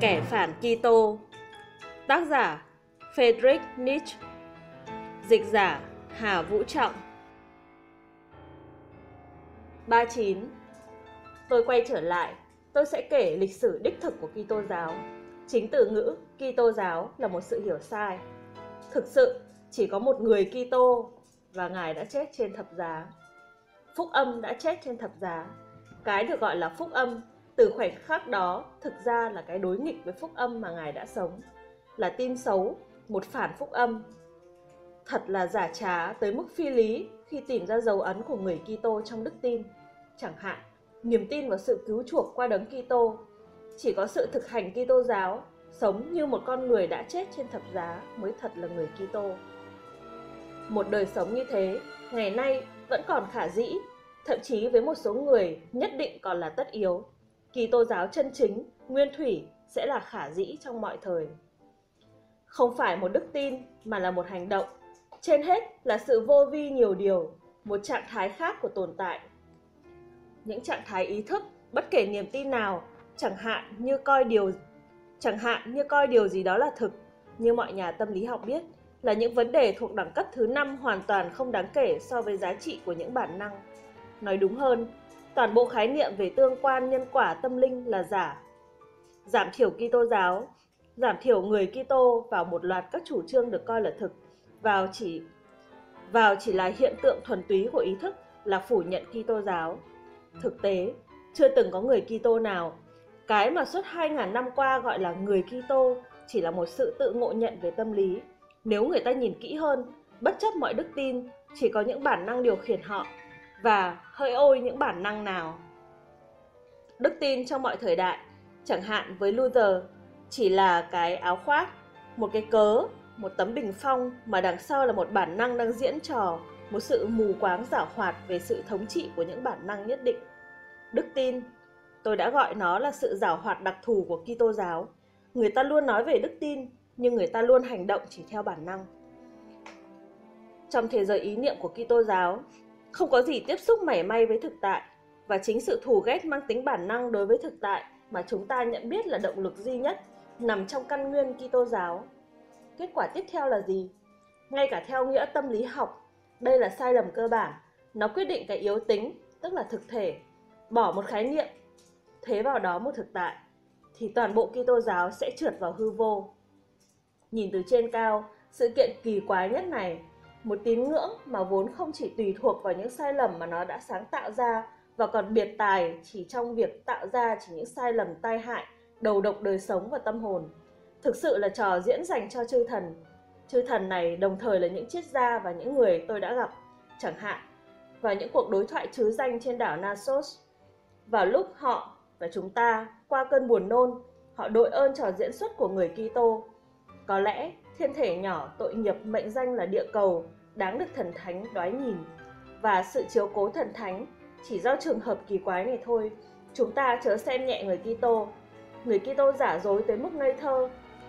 Kẻ phản Kitô Tác giả Friedrich Nietzsche Dịch giả Hà Vũ Trọng 39 Tôi quay trở lại, tôi sẽ kể lịch sử đích thực của Kitô giáo. Chính từ ngữ Kitô giáo là một sự hiểu sai. Thực sự, chỉ có một người Kitô và Ngài đã chết trên thập giá. Phúc âm đã chết trên thập giá. Cái được gọi là phúc âm từ khoảnh khắc đó thực ra là cái đối nghịch với phúc âm mà Ngài đã sống. Là tin xấu, một phản phúc âm. Thật là giả trá tới mức phi lý khi tìm ra dấu ấn của người Kitô trong đức tin. Chẳng hạn, niềm tin vào sự cứu chuộc qua đấng Kitô. Chỉ có sự thực hành Kitô giáo, sống như một con người đã chết trên thập giá mới thật là người Kitô. Một đời sống như thế, ngày nay vẫn còn khả dĩ, thậm chí với một số người nhất định còn là tất yếu. Kỳ tô giáo chân chính, nguyên thủy sẽ là khả dĩ trong mọi thời. Không phải một đức tin mà là một hành động. Trên hết là sự vô vi nhiều điều, một trạng thái khác của tồn tại. Những trạng thái ý thức, bất kể niềm tin nào, chẳng hạn như coi điều chẳng hạn như coi điều gì đó là thực, như mọi nhà tâm lý học biết, là những vấn đề thuộc đẳng cấp thứ năm hoàn toàn không đáng kể so với giá trị của những bản năng. Nói đúng hơn, toàn bộ khái niệm về tương quan nhân quả tâm linh là giả. Giảm thiểu Kitô giáo, giảm thiểu người Kitô vào một loạt các chủ trương được coi là thực, vào chỉ vào chỉ là hiện tượng thuần túy của ý thức là phủ nhận Kitô giáo. Thực tế, chưa từng có người Kitô nào cái mà suốt 2.000 năm qua gọi là người Kitô chỉ là một sự tự ngộ nhận về tâm lý. Nếu người ta nhìn kỹ hơn, bất chấp mọi đức tin, chỉ có những bản năng điều khiển họ và hơi ôi những bản năng nào. Đức tin trong mọi thời đại, chẳng hạn với Luther, chỉ là cái áo khoác, một cái cớ, một tấm bình phong mà đằng sau là một bản năng đang diễn trò, một sự mù quáng giả hoạt về sự thống trị của những bản năng nhất định. Đức tin, tôi đã gọi nó là sự giả hoạt đặc thù của Kitô giáo. Người ta luôn nói về đức tin, nhưng người ta luôn hành động chỉ theo bản năng. Trong thế giới ý niệm của Kitô giáo, không có gì tiếp xúc mảy may với thực tại và chính sự thù ghét mang tính bản năng đối với thực tại mà chúng ta nhận biết là động lực duy nhất nằm trong căn nguyên Kitô giáo. Kết quả tiếp theo là gì? Ngay cả theo nghĩa tâm lý học, đây là sai lầm cơ bản. Nó quyết định cái yếu tính, tức là thực thể, bỏ một khái niệm, thế vào đó một thực tại, thì toàn bộ Kitô giáo sẽ trượt vào hư vô. Nhìn từ trên cao, sự kiện kỳ quái nhất này một tín ngưỡng mà vốn không chỉ tùy thuộc vào những sai lầm mà nó đã sáng tạo ra và còn biệt tài chỉ trong việc tạo ra chỉ những sai lầm tai hại, đầu độc đời sống và tâm hồn. Thực sự là trò diễn dành cho chư thần. Chư thần này đồng thời là những triết gia và những người tôi đã gặp, chẳng hạn, và những cuộc đối thoại chứ danh trên đảo Nasos. Vào lúc họ và chúng ta qua cơn buồn nôn, họ đội ơn trò diễn xuất của người Kitô. Có lẽ thiên thể nhỏ tội nghiệp mệnh danh là địa cầu đáng được thần thánh đoái nhìn. Và sự chiếu cố thần thánh, chỉ do trường hợp kỳ quái này thôi, chúng ta chớ xem nhẹ người Kitô. Người Kitô giả dối tới mức ngây thơ,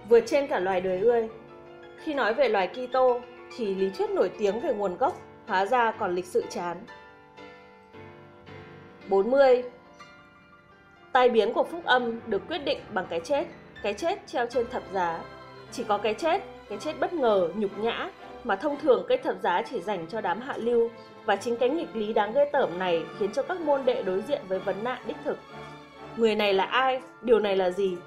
vượt trên cả loài đời ươi. Khi nói về loài Kitô, thì lý thuyết nổi tiếng về nguồn gốc hóa ra còn lịch sự chán. 40 tai biến của phúc âm được quyết định bằng cái chết. Cái chết treo trên thập giá. Chỉ có cái chết cái chết bất ngờ, nhục nhã mà thông thường cây thập giá chỉ dành cho đám hạ lưu và chính cái nghịch lý đáng ghê tởm này khiến cho các môn đệ đối diện với vấn nạn đích thực. Người này là ai? Điều này là gì?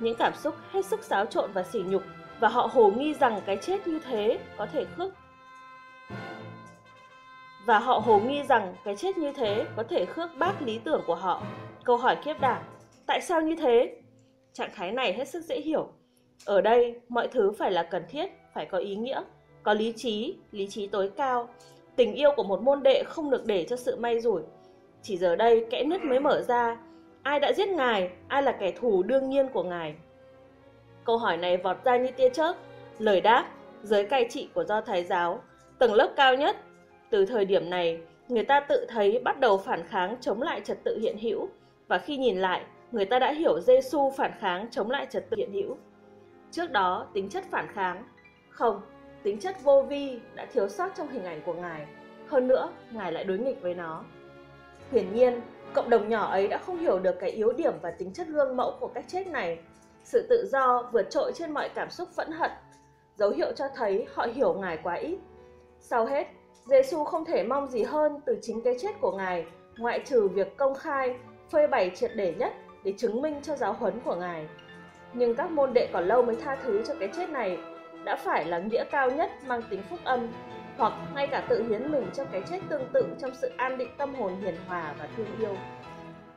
Những cảm xúc hết sức xáo trộn và sỉ nhục và họ hồ nghi rằng cái chết như thế có thể khước và họ hồ nghi rằng cái chết như thế có thể khước bác lý tưởng của họ. Câu hỏi kiếp đảm, tại sao như thế? Trạng thái này hết sức dễ hiểu ở đây, mọi thứ phải là cần thiết, phải có ý nghĩa, có lý trí, lý trí tối cao. Tình yêu của một môn đệ không được để cho sự may rủi. Chỉ giờ đây kẽ nứt mới mở ra. Ai đã giết ngài? Ai là kẻ thù đương nhiên của ngài? Câu hỏi này vọt ra như tia chớp. Lời đáp, giới cai trị của do Thái giáo, tầng lớp cao nhất. Từ thời điểm này, người ta tự thấy bắt đầu phản kháng chống lại trật tự hiện hữu. Và khi nhìn lại, người ta đã hiểu Giêsu phản kháng chống lại trật tự hiện hữu. Trước đó, tính chất phản kháng. Không, tính chất vô vi đã thiếu sót trong hình ảnh của Ngài. Hơn nữa, Ngài lại đối nghịch với nó. Hiển nhiên, cộng đồng nhỏ ấy đã không hiểu được cái yếu điểm và tính chất gương mẫu của cách chết này. sự tự do vượt trội trên mọi cảm xúc phẫn hận, dấu hiệu cho thấy họ hiểu Ngài quá ít. Sau hết, Giêsu không thể mong gì hơn từ chính cái chết của Ngài, ngoại trừ việc công khai, phơi bày triệt để nhất để chứng minh cho giáo huấn của Ngài. Nhưng các môn đệ còn lâu mới tha thứ cho cái chết này đã phải là nghĩa cao nhất mang tính phúc âm hoặc ngay cả tự hiến mình cho cái chết tương tự trong sự an định tâm hồn hiền hòa và thương yêu.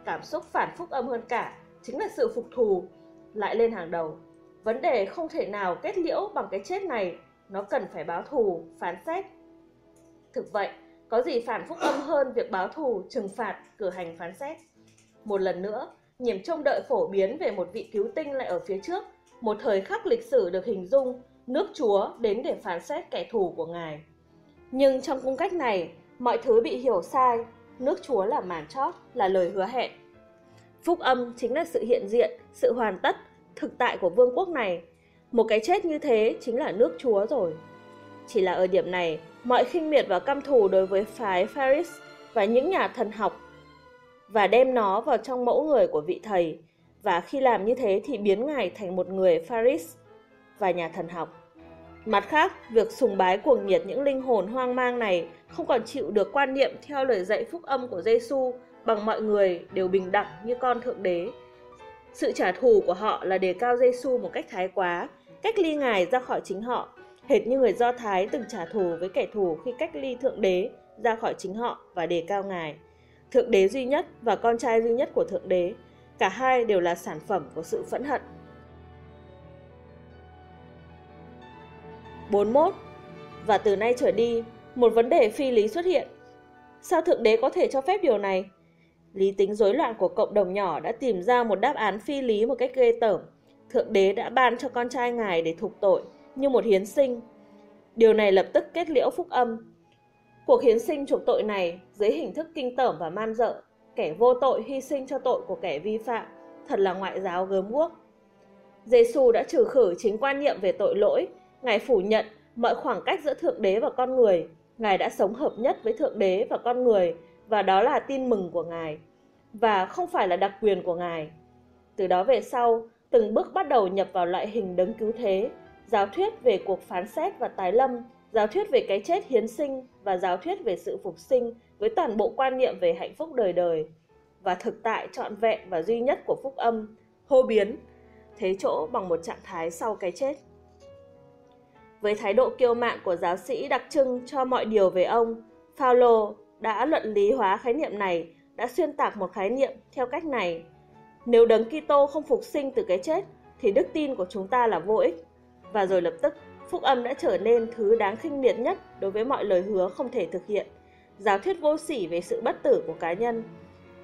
Cảm xúc phản phúc âm hơn cả chính là sự phục thù lại lên hàng đầu. Vấn đề không thể nào kết liễu bằng cái chết này, nó cần phải báo thù, phán xét. Thực vậy, có gì phản phúc âm hơn việc báo thù, trừng phạt, cử hành phán xét. Một lần nữa, niềm trông đợi phổ biến về một vị cứu tinh lại ở phía trước, một thời khắc lịch sử được hình dung, nước Chúa đến để phán xét kẻ thù của Ngài. Nhưng trong cung cách này, mọi thứ bị hiểu sai, nước Chúa là màn chót, là lời hứa hẹn. Phúc âm chính là sự hiện diện, sự hoàn tất, thực tại của vương quốc này. Một cái chết như thế chính là nước Chúa rồi. Chỉ là ở điểm này, mọi khinh miệt và căm thù đối với phái Pharis và những nhà thần học và đem nó vào trong mẫu người của vị thầy và khi làm như thế thì biến ngài thành một người Pharis và nhà thần học. Mặt khác, việc sùng bái cuồng nhiệt những linh hồn hoang mang này không còn chịu được quan niệm theo lời dạy phúc âm của Giêsu bằng mọi người đều bình đẳng như con thượng đế. Sự trả thù của họ là đề cao Giêsu một cách thái quá, cách ly ngài ra khỏi chính họ, hệt như người Do Thái từng trả thù với kẻ thù khi cách ly thượng đế ra khỏi chính họ và đề cao ngài. Thượng đế duy nhất và con trai duy nhất của thượng đế, cả hai đều là sản phẩm của sự phẫn hận 41. Và từ nay trở đi, một vấn đề phi lý xuất hiện. Sao Thượng Đế có thể cho phép điều này? Lý tính rối loạn của cộng đồng nhỏ đã tìm ra một đáp án phi lý một cách ghê tởm. Thượng Đế đã ban cho con trai ngài để thục tội, như một hiến sinh. Điều này lập tức kết liễu phúc âm. Cuộc hiến sinh chuộc tội này dưới hình thức kinh tởm và man dợ, kẻ vô tội hy sinh cho tội của kẻ vi phạm, thật là ngoại giáo gớm guốc. Giêsu đã trừ khử chính quan niệm về tội lỗi Ngài phủ nhận mọi khoảng cách giữa Thượng Đế và con người. Ngài đã sống hợp nhất với Thượng Đế và con người và đó là tin mừng của Ngài và không phải là đặc quyền của Ngài. Từ đó về sau, từng bước bắt đầu nhập vào loại hình đấng cứu thế, giáo thuyết về cuộc phán xét và tái lâm, giáo thuyết về cái chết hiến sinh và giáo thuyết về sự phục sinh với toàn bộ quan niệm về hạnh phúc đời đời và thực tại trọn vẹn và duy nhất của phúc âm, hô biến, thế chỗ bằng một trạng thái sau cái chết. Với thái độ kiêu mạn của giáo sĩ đặc trưng cho mọi điều về ông, Paulo đã luận lý hóa khái niệm này, đã xuyên tạc một khái niệm theo cách này. Nếu đấng Kitô không phục sinh từ cái chết, thì đức tin của chúng ta là vô ích. Và rồi lập tức, phúc âm đã trở nên thứ đáng khinh miệt nhất đối với mọi lời hứa không thể thực hiện. Giáo thuyết vô sỉ về sự bất tử của cá nhân.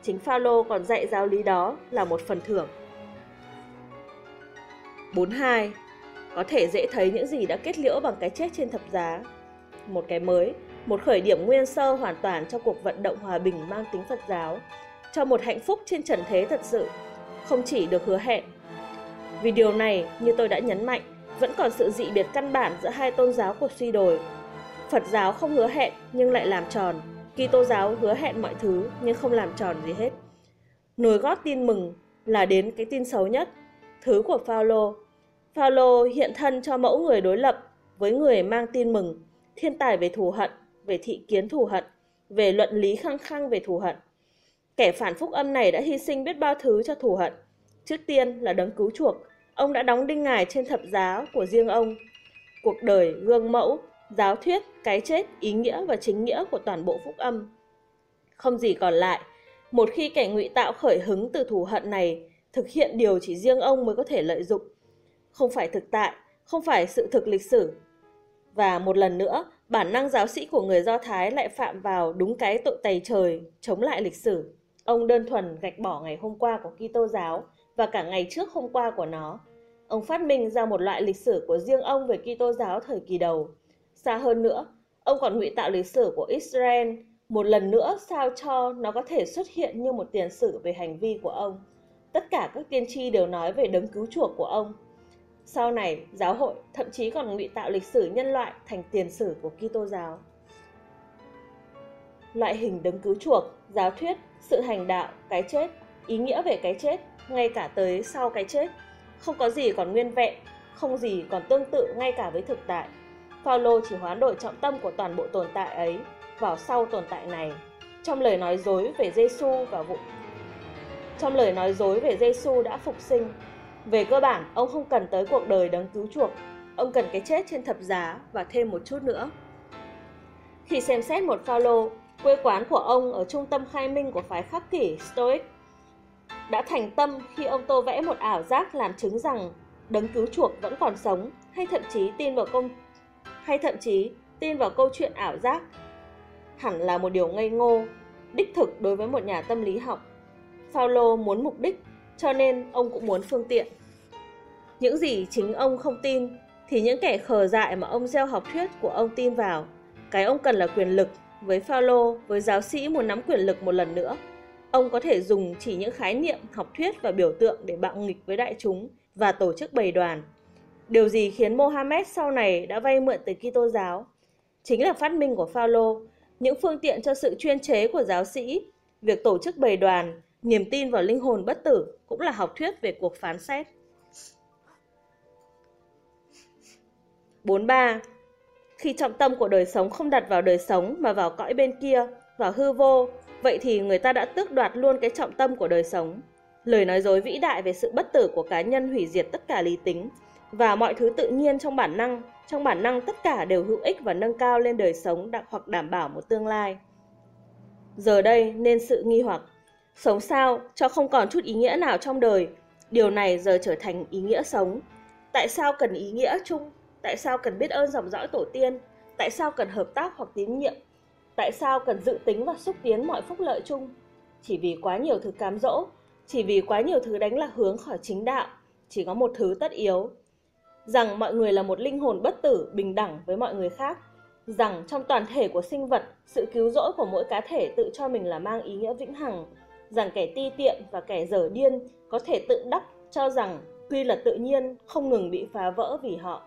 Chính Phaolô còn dạy giáo lý đó là một phần thưởng. 42 có thể dễ thấy những gì đã kết liễu bằng cái chết trên thập giá. Một cái mới, một khởi điểm nguyên sơ hoàn toàn cho cuộc vận động hòa bình mang tính Phật giáo, cho một hạnh phúc trên trần thế thật sự, không chỉ được hứa hẹn. Vì điều này, như tôi đã nhấn mạnh, vẫn còn sự dị biệt căn bản giữa hai tôn giáo cuộc suy đồi. Phật giáo không hứa hẹn nhưng lại làm tròn, Kitô giáo hứa hẹn mọi thứ nhưng không làm tròn gì hết. Nối gót tin mừng là đến cái tin xấu nhất, thứ của Phaolô Phaolô hiện thân cho mẫu người đối lập với người mang tin mừng, thiên tài về thù hận, về thị kiến thù hận, về luận lý khăng khăng về thù hận. Kẻ phản phúc âm này đã hy sinh biết bao thứ cho thù hận. Trước tiên là đấng cứu chuộc, ông đã đóng đinh ngài trên thập giá của riêng ông. Cuộc đời, gương mẫu, giáo thuyết, cái chết, ý nghĩa và chính nghĩa của toàn bộ phúc âm. Không gì còn lại, một khi kẻ ngụy tạo khởi hứng từ thù hận này, thực hiện điều chỉ riêng ông mới có thể lợi dụng, không phải thực tại, không phải sự thực lịch sử. Và một lần nữa, bản năng giáo sĩ của người Do Thái lại phạm vào đúng cái tội tày trời, chống lại lịch sử. Ông đơn thuần gạch bỏ ngày hôm qua của Kitô giáo và cả ngày trước hôm qua của nó. Ông phát minh ra một loại lịch sử của riêng ông về Kitô giáo thời kỳ đầu. Xa hơn nữa, ông còn ngụy tạo lịch sử của Israel một lần nữa sao cho nó có thể xuất hiện như một tiền sử về hành vi của ông. Tất cả các tiên tri đều nói về đấng cứu chuộc của ông sau này, giáo hội thậm chí còn ngụy tạo lịch sử nhân loại thành tiền sử của Kitô giáo. Loại hình đấng cứu chuộc, giáo thuyết, sự hành đạo, cái chết, ý nghĩa về cái chết, ngay cả tới sau cái chết, không có gì còn nguyên vẹn, không gì còn tương tự ngay cả với thực tại. Phaolô chỉ hoán đổi trọng tâm của toàn bộ tồn tại ấy vào sau tồn tại này. Trong lời nói dối về Giêsu và vụ trong lời nói dối về Giêsu đã phục sinh, về cơ bản ông không cần tới cuộc đời đấng cứu chuộc, ông cần cái chết trên thập giá và thêm một chút nữa. Khi xem xét một Phaolô, quê quán của ông ở trung tâm khai minh của phái khắc kỷ Stoic đã thành tâm khi ông tô vẽ một ảo giác làm chứng rằng đấng cứu chuộc vẫn còn sống hay thậm chí tin vào công hay thậm chí tin vào câu chuyện ảo giác hẳn là một điều ngây ngô, đích thực đối với một nhà tâm lý học. Paulo muốn mục đích, cho nên ông cũng muốn phương tiện. Những gì chính ông không tin thì những kẻ khờ dại mà ông gieo học thuyết của ông tin vào. Cái ông cần là quyền lực, với Paulo, với giáo sĩ muốn nắm quyền lực một lần nữa. Ông có thể dùng chỉ những khái niệm, học thuyết và biểu tượng để bạo nghịch với đại chúng và tổ chức bầy đoàn. Điều gì khiến Mohammed sau này đã vay mượn từ Kitô giáo? Chính là phát minh của Phaolô, những phương tiện cho sự chuyên chế của giáo sĩ, việc tổ chức bầy đoàn, niềm tin vào linh hồn bất tử cũng là học thuyết về cuộc phán xét. 43. Khi trọng tâm của đời sống không đặt vào đời sống mà vào cõi bên kia, vào hư vô, vậy thì người ta đã tước đoạt luôn cái trọng tâm của đời sống. Lời nói dối vĩ đại về sự bất tử của cá nhân hủy diệt tất cả lý tính và mọi thứ tự nhiên trong bản năng, trong bản năng tất cả đều hữu ích và nâng cao lên đời sống đặc hoặc đảm bảo một tương lai. Giờ đây nên sự nghi hoặc, sống sao cho không còn chút ý nghĩa nào trong đời, điều này giờ trở thành ý nghĩa sống. Tại sao cần ý nghĩa chung? Tại sao cần biết ơn dòng dõi tổ tiên? Tại sao cần hợp tác hoặc tín nhiệm? Tại sao cần dự tính và xúc tiến mọi phúc lợi chung? Chỉ vì quá nhiều thứ cám dỗ, chỉ vì quá nhiều thứ đánh lạc hướng khỏi chính đạo, chỉ có một thứ tất yếu. Rằng mọi người là một linh hồn bất tử bình đẳng với mọi người khác. Rằng trong toàn thể của sinh vật, sự cứu rỗi của mỗi cá thể tự cho mình là mang ý nghĩa vĩnh hằng. Rằng kẻ ti tiện và kẻ dở điên có thể tự đắc cho rằng quy luật tự nhiên không ngừng bị phá vỡ vì họ.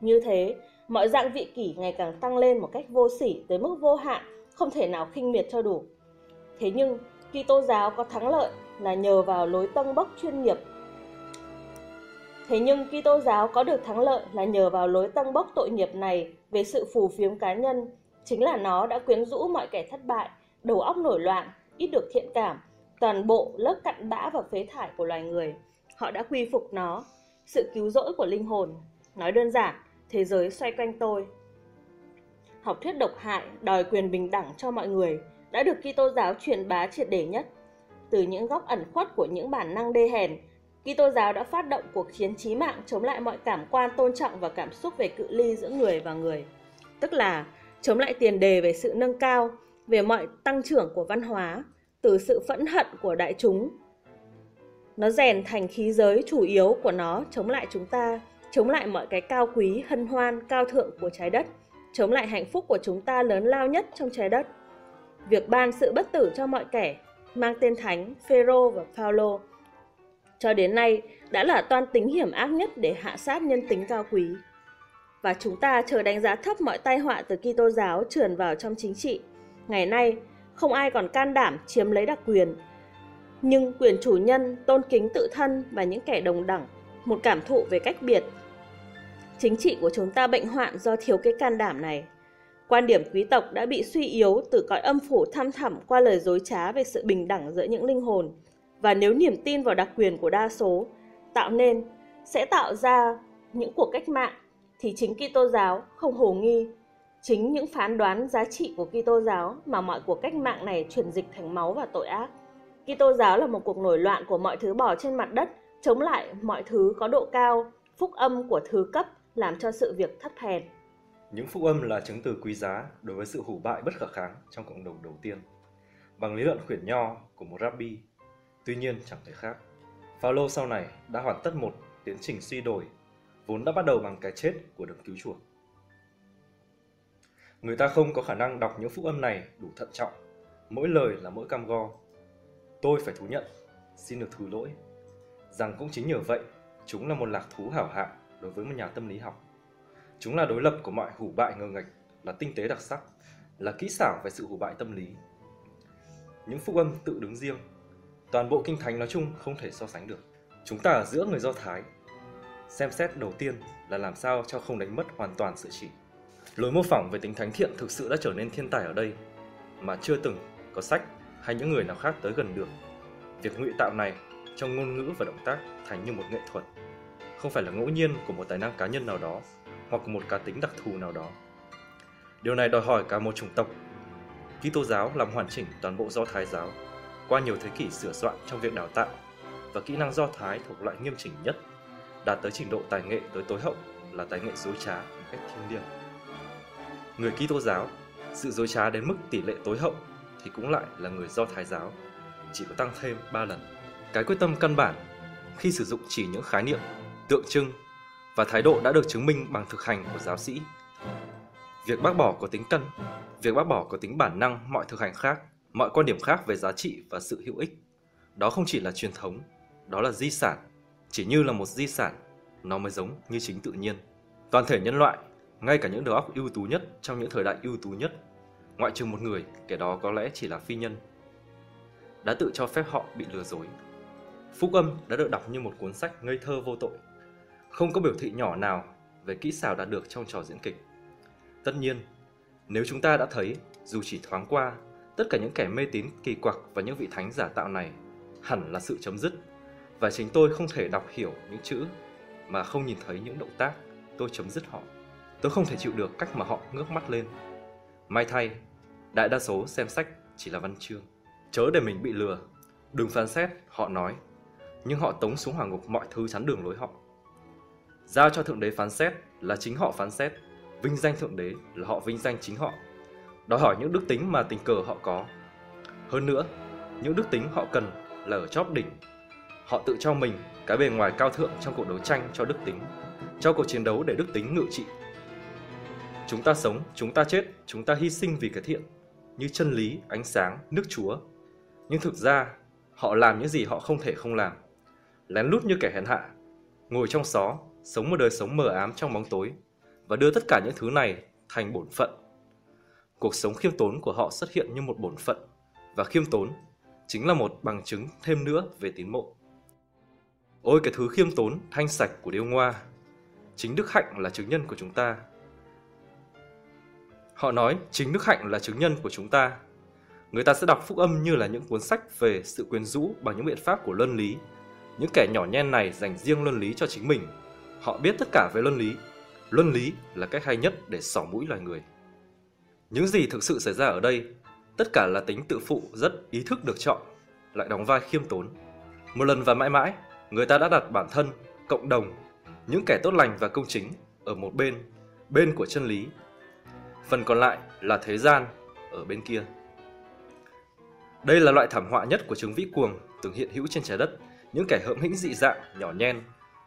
Như thế, mọi dạng vị kỷ ngày càng tăng lên một cách vô sỉ tới mức vô hạn, không thể nào khinh miệt cho đủ. Thế nhưng, Kitô giáo có thắng lợi là nhờ vào lối tâng bốc chuyên nghiệp. Thế nhưng Kitô giáo có được thắng lợi là nhờ vào lối tăng bốc tội nghiệp này về sự phù phiếm cá nhân, chính là nó đã quyến rũ mọi kẻ thất bại, đầu óc nổi loạn, ít được thiện cảm, toàn bộ lớp cặn bã và phế thải của loài người. Họ đã quy phục nó, sự cứu rỗi của linh hồn. Nói đơn giản, thế giới xoay quanh tôi. Học thuyết độc hại, đòi quyền bình đẳng cho mọi người đã được Kitô giáo truyền bá triệt để nhất. Từ những góc ẩn khuất của những bản năng đê hèn, Kitô giáo đã phát động cuộc chiến chí mạng chống lại mọi cảm quan tôn trọng và cảm xúc về cự ly giữa người và người. Tức là chống lại tiền đề về sự nâng cao, về mọi tăng trưởng của văn hóa, từ sự phẫn hận của đại chúng. Nó rèn thành khí giới chủ yếu của nó chống lại chúng ta chống lại mọi cái cao quý, hân hoan, cao thượng của trái đất, chống lại hạnh phúc của chúng ta lớn lao nhất trong trái đất. Việc ban sự bất tử cho mọi kẻ, mang tên thánh Phêrô và Phaolô, cho đến nay đã là toan tính hiểm ác nhất để hạ sát nhân tính cao quý. Và chúng ta chờ đánh giá thấp mọi tai họa từ Kitô giáo trườn vào trong chính trị. Ngày nay, không ai còn can đảm chiếm lấy đặc quyền. Nhưng quyền chủ nhân, tôn kính tự thân và những kẻ đồng đẳng, một cảm thụ về cách biệt Chính trị của chúng ta bệnh hoạn do thiếu cái can đảm này. Quan điểm quý tộc đã bị suy yếu từ cõi âm phủ thăm thẳm qua lời dối trá về sự bình đẳng giữa những linh hồn. Và nếu niềm tin vào đặc quyền của đa số tạo nên sẽ tạo ra những cuộc cách mạng thì chính Kitô giáo không hồ nghi chính những phán đoán giá trị của Kitô giáo mà mọi cuộc cách mạng này chuyển dịch thành máu và tội ác. Kitô giáo là một cuộc nổi loạn của mọi thứ bỏ trên mặt đất, chống lại mọi thứ có độ cao, phúc âm của thứ cấp làm cho sự việc thất hèn. Những phúc âm là chứng từ quý giá đối với sự hủ bại bất khả kháng trong cộng đồng đầu tiên, bằng lý luận khuyển nho của một rabbi. Tuy nhiên chẳng thể khác. Phaolô sau này đã hoàn tất một tiến trình suy đổi vốn đã bắt đầu bằng cái chết của đấng cứu chuộc. Người ta không có khả năng đọc những phúc âm này đủ thận trọng, mỗi lời là mỗi cam go. Tôi phải thú nhận, xin được thứ lỗi, rằng cũng chính nhờ vậy, chúng là một lạc thú hảo hạng đối với một nhà tâm lý học. Chúng là đối lập của mọi hủ bại ngờ nghệch, là tinh tế đặc sắc, là kỹ xảo về sự hủ bại tâm lý. Những phúc âm tự đứng riêng, toàn bộ kinh thánh nói chung không thể so sánh được. Chúng ta ở giữa người Do Thái. Xem xét đầu tiên là làm sao cho không đánh mất hoàn toàn sự chỉ. Lối mô phỏng về tính thánh thiện thực sự đã trở nên thiên tài ở đây, mà chưa từng có sách hay những người nào khác tới gần được. Việc ngụy tạo này trong ngôn ngữ và động tác thành như một nghệ thuật, không phải là ngẫu nhiên của một tài năng cá nhân nào đó hoặc một cá tính đặc thù nào đó. Điều này đòi hỏi cả một chủng tộc. Kitô giáo làm hoàn chỉnh toàn bộ do Thái giáo qua nhiều thế kỷ sửa soạn trong việc đào tạo và kỹ năng do Thái thuộc loại nghiêm chỉnh nhất, đạt tới trình độ tài nghệ tới tối hậu là tài nghệ dối trá một cách thiêng liêng. Người Kitô giáo, sự dối trá đến mức tỷ lệ tối hậu thì cũng lại là người do Thái giáo, chỉ có tăng thêm 3 lần. Cái quyết tâm căn bản khi sử dụng chỉ những khái niệm, tượng trưng và thái độ đã được chứng minh bằng thực hành của giáo sĩ. Việc bác bỏ có tính cân, việc bác bỏ có tính bản năng mọi thực hành khác, mọi quan điểm khác về giá trị và sự hữu ích. Đó không chỉ là truyền thống, đó là di sản, chỉ như là một di sản, nó mới giống như chính tự nhiên. Toàn thể nhân loại, ngay cả những đầu óc ưu tú nhất trong những thời đại ưu tú nhất, ngoại trừ một người, kẻ đó có lẽ chỉ là phi nhân, đã tự cho phép họ bị lừa dối. Phúc âm đã được đọc như một cuốn sách ngây thơ vô tội, không có biểu thị nhỏ nào về kỹ xảo đạt được trong trò diễn kịch. Tất nhiên, nếu chúng ta đã thấy, dù chỉ thoáng qua, tất cả những kẻ mê tín kỳ quặc và những vị thánh giả tạo này hẳn là sự chấm dứt, và chính tôi không thể đọc hiểu những chữ mà không nhìn thấy những động tác, tôi chấm dứt họ. Tôi không thể chịu được cách mà họ ngước mắt lên. May thay, đại đa số xem sách chỉ là văn chương. Chớ để mình bị lừa, đừng phán xét, họ nói, nhưng họ tống xuống hỏa ngục mọi thứ chắn đường lối họ. Giao cho Thượng Đế phán xét là chính họ phán xét, vinh danh Thượng Đế là họ vinh danh chính họ. Đòi hỏi những đức tính mà tình cờ họ có. Hơn nữa, những đức tính họ cần là ở chóp đỉnh. Họ tự cho mình cái bề ngoài cao thượng trong cuộc đấu tranh cho đức tính, cho cuộc chiến đấu để đức tính ngự trị. Chúng ta sống, chúng ta chết, chúng ta hy sinh vì cái thiện, như chân lý, ánh sáng, nước Chúa. Nhưng thực ra, họ làm những gì họ không thể không làm. Lén lút như kẻ hèn hạ, ngồi trong xó, sống một đời sống mờ ám trong bóng tối và đưa tất cả những thứ này thành bổn phận. Cuộc sống khiêm tốn của họ xuất hiện như một bổn phận và khiêm tốn chính là một bằng chứng thêm nữa về tín mộ. Ôi cái thứ khiêm tốn, thanh sạch của điêu ngoa. Chính Đức Hạnh là chứng nhân của chúng ta. Họ nói chính Đức Hạnh là chứng nhân của chúng ta. Người ta sẽ đọc phúc âm như là những cuốn sách về sự quyến rũ bằng những biện pháp của luân lý. Những kẻ nhỏ nhen này dành riêng luân lý cho chính mình Họ biết tất cả về luân lý. Luân lý là cách hay nhất để xỏ mũi loài người. Những gì thực sự xảy ra ở đây, tất cả là tính tự phụ rất ý thức được chọn, lại đóng vai khiêm tốn. Một lần và mãi mãi, người ta đã đặt bản thân, cộng đồng, những kẻ tốt lành và công chính ở một bên, bên của chân lý. Phần còn lại là thế gian ở bên kia. Đây là loại thảm họa nhất của chứng vĩ cuồng từng hiện hữu trên trái đất, những kẻ hợm hĩnh dị dạng, nhỏ nhen,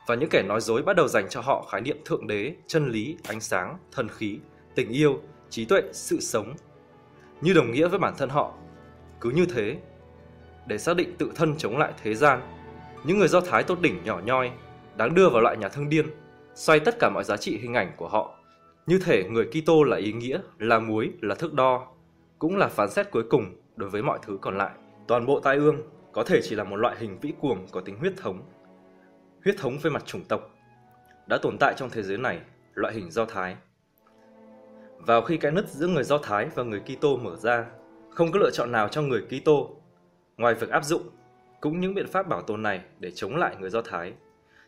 và những kẻ nói dối bắt đầu dành cho họ khái niệm thượng đế, chân lý, ánh sáng, thần khí, tình yêu, trí tuệ, sự sống như đồng nghĩa với bản thân họ. Cứ như thế, để xác định tự thân chống lại thế gian, những người Do Thái tốt đỉnh nhỏ nhoi đáng đưa vào loại nhà thương điên, xoay tất cả mọi giá trị hình ảnh của họ. Như thể người Kitô là ý nghĩa, là muối, là thước đo, cũng là phán xét cuối cùng đối với mọi thứ còn lại. Toàn bộ tai ương có thể chỉ là một loại hình vĩ cuồng có tính huyết thống huyết thống về mặt chủng tộc đã tồn tại trong thế giới này, loại hình Do Thái. Vào khi cái nứt giữa người Do Thái và người Kitô mở ra, không có lựa chọn nào cho người Kitô ngoài việc áp dụng cũng những biện pháp bảo tồn này để chống lại người Do Thái.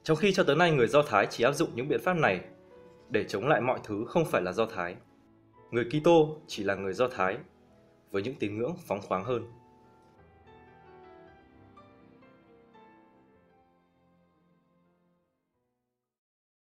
Trong khi cho tới nay người Do Thái chỉ áp dụng những biện pháp này để chống lại mọi thứ không phải là Do Thái. Người Kitô chỉ là người Do Thái với những tín ngưỡng phóng khoáng hơn.